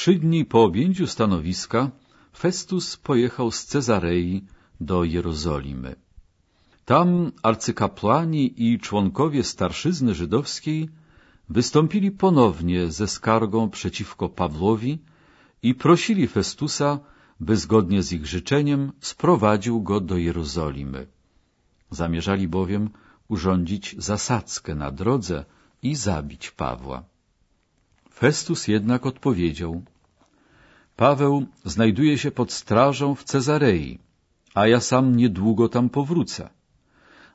trzy dni po objęciu stanowiska Festus pojechał z Cezarei do Jerozolimy. Tam arcykapłani i członkowie starszyzny żydowskiej wystąpili ponownie ze skargą przeciwko Pawłowi i prosili Festusa, by zgodnie z ich życzeniem sprowadził go do Jerozolimy. Zamierzali bowiem urządzić zasadzkę na drodze i zabić Pawła. Festus jednak odpowiedział Paweł znajduje się pod strażą w Cezarei, a ja sam niedługo tam powrócę.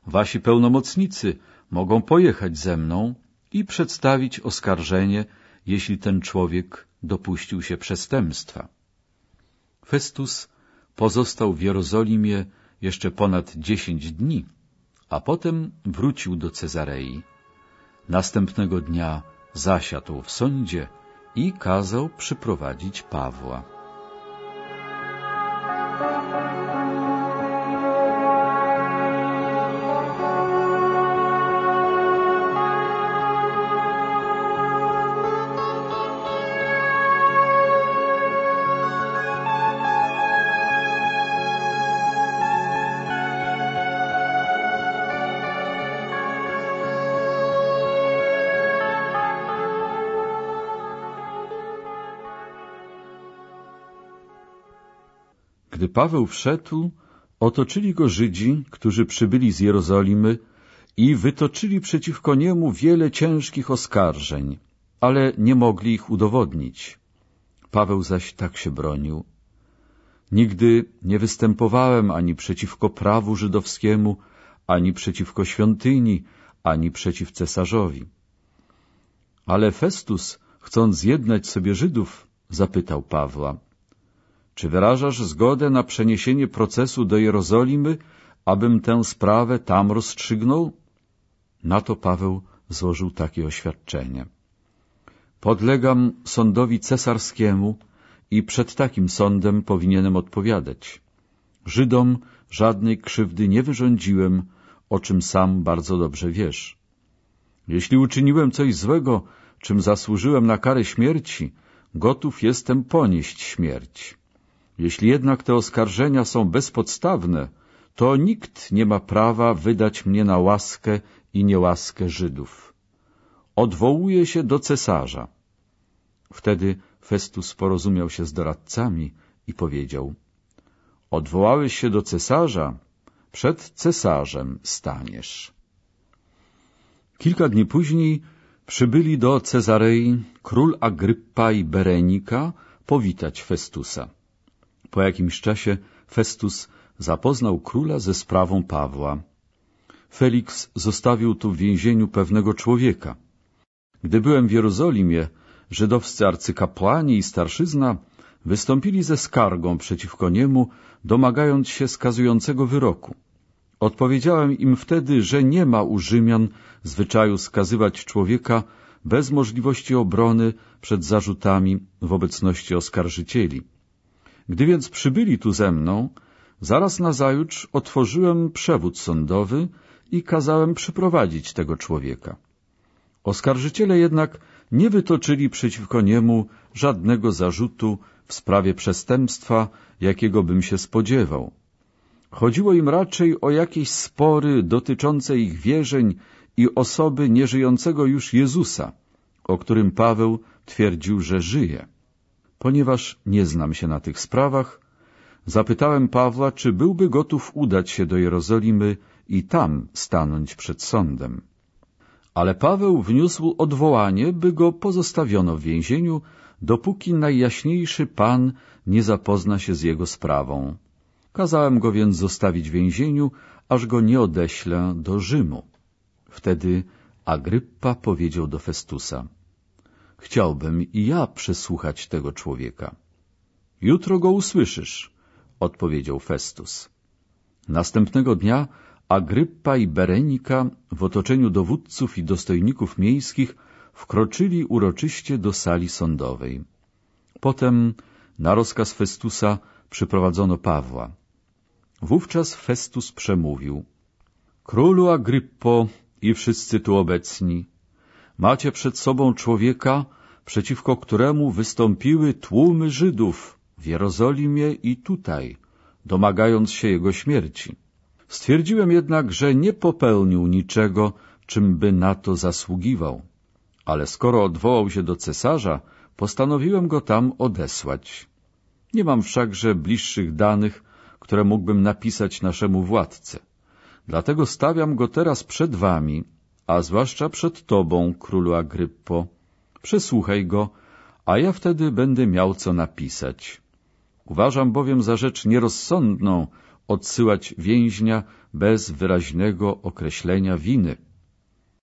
Wasi pełnomocnicy mogą pojechać ze mną i przedstawić oskarżenie, jeśli ten człowiek dopuścił się przestępstwa. Festus pozostał w Jerozolimie jeszcze ponad dziesięć dni, a potem wrócił do Cezarei. Następnego dnia zasiadł w sądzie i kazał przyprowadzić Pawła. Gdy Paweł wszedł, otoczyli go Żydzi, którzy przybyli z Jerozolimy i wytoczyli przeciwko niemu wiele ciężkich oskarżeń, ale nie mogli ich udowodnić. Paweł zaś tak się bronił. Nigdy nie występowałem ani przeciwko prawu żydowskiemu, ani przeciwko świątyni, ani przeciw cesarzowi. Ale Festus, chcąc zjednać sobie Żydów, zapytał Pawła, czy wyrażasz zgodę na przeniesienie procesu do Jerozolimy, abym tę sprawę tam rozstrzygnął? Na to Paweł złożył takie oświadczenie. Podlegam sądowi cesarskiemu i przed takim sądem powinienem odpowiadać. Żydom żadnej krzywdy nie wyrządziłem, o czym sam bardzo dobrze wiesz. Jeśli uczyniłem coś złego, czym zasłużyłem na karę śmierci, gotów jestem ponieść śmierć. Jeśli jednak te oskarżenia są bezpodstawne, to nikt nie ma prawa wydać mnie na łaskę i niełaskę Żydów. Odwołuję się do cesarza. Wtedy Festus porozumiał się z doradcami i powiedział — Odwołałeś się do cesarza, przed cesarzem staniesz. Kilka dni później przybyli do Cezarei król Agryppa i Berenika powitać Festusa. Po jakimś czasie Festus zapoznał króla ze sprawą Pawła. Felix zostawił tu w więzieniu pewnego człowieka. Gdy byłem w Jerozolimie, żydowscy arcykapłani i starszyzna wystąpili ze skargą przeciwko niemu, domagając się skazującego wyroku. Odpowiedziałem im wtedy, że nie ma u Rzymian zwyczaju skazywać człowieka bez możliwości obrony przed zarzutami w obecności oskarżycieli. Gdy więc przybyli tu ze mną, zaraz nazajutrz otworzyłem przewód sądowy i kazałem przyprowadzić tego człowieka. Oskarżyciele jednak nie wytoczyli przeciwko niemu żadnego zarzutu w sprawie przestępstwa, jakiego bym się spodziewał. Chodziło im raczej o jakieś spory dotyczące ich wierzeń i osoby nieżyjącego już Jezusa, o którym Paweł twierdził, że żyje. Ponieważ nie znam się na tych sprawach, zapytałem Pawła, czy byłby gotów udać się do Jerozolimy i tam stanąć przed sądem. Ale Paweł wniósł odwołanie, by go pozostawiono w więzieniu, dopóki najjaśniejszy Pan nie zapozna się z jego sprawą. Kazałem go więc zostawić w więzieniu, aż go nie odeślę do Rzymu. Wtedy Agryppa powiedział do Festusa — Chciałbym i ja przesłuchać tego człowieka. Jutro go usłyszysz, odpowiedział Festus. Następnego dnia Agryppa i Berenika w otoczeniu dowódców i dostojników miejskich wkroczyli uroczyście do sali sądowej. Potem na rozkaz Festusa przyprowadzono Pawła. Wówczas Festus przemówił. Królu Agryppo i wszyscy tu obecni, Macie przed sobą człowieka, przeciwko któremu wystąpiły tłumy Żydów w Jerozolimie i tutaj, domagając się jego śmierci. Stwierdziłem jednak, że nie popełnił niczego, czym by na to zasługiwał. Ale skoro odwołał się do cesarza, postanowiłem go tam odesłać. Nie mam wszakże bliższych danych, które mógłbym napisać naszemu władcy. Dlatego stawiam go teraz przed wami, a zwłaszcza przed tobą, królu Agryppo. Przesłuchaj go, a ja wtedy będę miał co napisać. Uważam bowiem za rzecz nierozsądną odsyłać więźnia bez wyraźnego określenia winy.